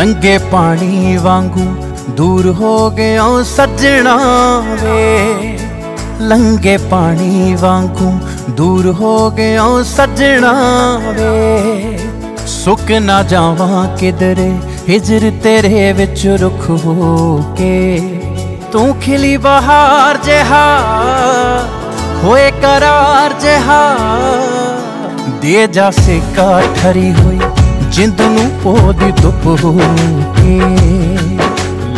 ਲੰਗੇ ਪਾਣੀ ਵਾਂਗੂ ਦੂਰ ਹੋ ਗਿਆ ਸੱਜਣਾ ਵੇ। ਲੰਗੇ ਪਾਣੀ ਵਾਂਗੂ ਦੂਰ ਹੋ ਗਿਆ ਸੱਜਣਾ ਵੇ। ਸੁੱਕ ਨਾ ਜਾਵਾਂ ਕਿਧਰੇ, ਹਿਜਰ ਤੇਰੇ ਵਿੱਚ ਰੁੱਖ ਹੋ ਕੇ। ਤੂੰ ਖਿਲੀ ਬਹਾਰ ਜਿਹਾ, ਹੋਏ ਕਰਾਰ ਜਿਹਾ। ਦੇ ਜਾ ਸਿੱਕਾ ਠਰੀ ਹੋਈ ਜਿੰਦ ਨੂੰ ਪੋਦੀ ਧੁੱਪ ਹੋ ਕੇ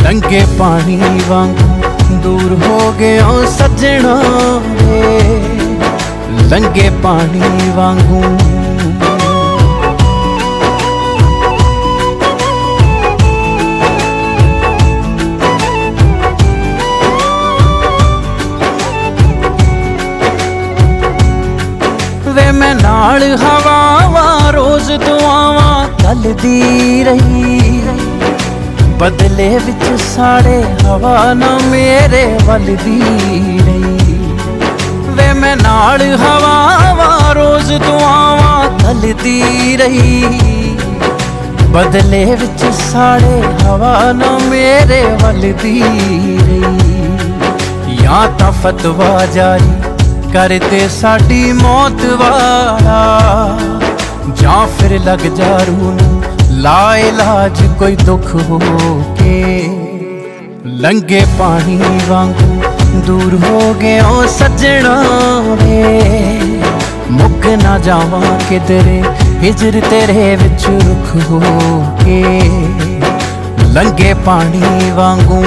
ਲੰਗੇ ਪਾਣੀ ਵਾਂਗੂ ਦੂਰ ਹੋ ਗਿਆ ਸੱਜਣਾ ਵੇ। ਲੰਗੇ ਪਾਣੀ ਵਾਂਗੂ। ਵੇ ਮੈਂ ਨਾਲ ਹਵਾਵਾਂ ਰੋਜ਼ ਦੁਆਵਾਂ ਰਹੀ। ਬਦਲੇ ਵਿੱਚ ਸਾੜੇ ਹਵਾ ਨਾ ਮੇਰੇ ਵੱਲਦੀ ਰਹੀ। ਵੇ ਮੈਂ ਨਾਲ ਹਵਾਵਾਂ, ਰੋਜ਼ ਦੁਆਵਾਂ ਕੱਲਦੀ ਰਹੀ। ਬਦਲੇ ਵਿੱਚ ਸਾੜੇ ਹਵਾ ਨਾ ਮੇਰੇ ਵੱਲਦੀ ਰਹੀ। ਜਾਂ ਤਾਂ ਫਤਵਾ ਜਾਰੀ ਕਰਦੇ ਸਾਡੀ ਮੌਤ ਵਾਲਾ। ਲੱਗ ਜਾ ਰੂ ਨੂੰ ਲਾ ਇਲਾਜ ਕੋਈ ਦੁੱਖ ਹੋ ਕੇ। ਲੰਗੇ ਪਾਣੀ ਵਾਂਗੂ ਦੂਰ ਹੋ ਗਿਆ ਓ ਸੱਜਣਾ ਵੇ। ਮੁੱਕ ਨਾ ਜਾਵਾਂ ਕਿਧਰੇ, ਹਿਜਰ ਤੇਰੇ ਵਿੱਚ ਰੁੱਖ ਹੋ ਕੇ। ਲੰਗੇ ਪਾਣੀ ਵਾਂਗੂ